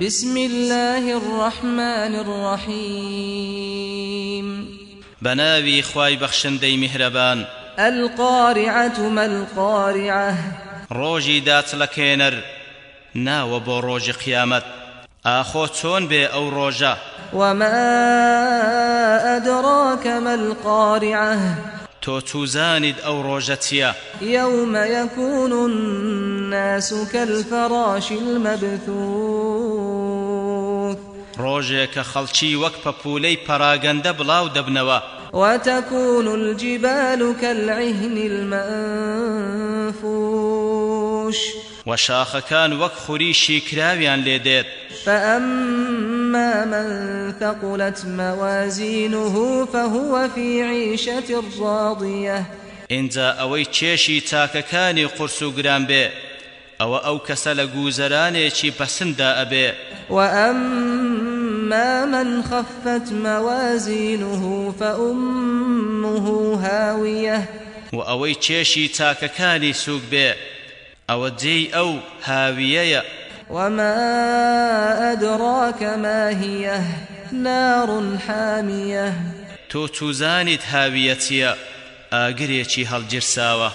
بسم الله الرحمن الرحيم بناوي خواي بخشندي مهربان القارعة ما القارعة روجي دات لكينر نا وبو روج قيامت آخو تون بي أو روجا وما أدراك ما القارعة تو توزاند أو روجتيا يوم يكون الناس كالفراش المبثوث ڕۆژێکە خەڵکی وەک پەپولەی پەراگەندە بڵاو دەبنەوە وتكون الجبال كالعهن المنفوش وشاخەکان وەک خوریشی کراویان لێدێت فأما من ثقلت موازينه فهو في عيشة راضية إنجا أوي تشيشي تاككاني قرسو قران بيه ئەوە ئەو کەسە لە گوزەرانێکی پەسندا ئەبێ وأما من خفت موازينه فأمه هاوية وأوي تشيشي تاككاني سوق بي أو دي أو هاوية وما أدراك ما هي نار حامية تو توزانت هاويتيا ئاگرێکی هەڵگیرساوە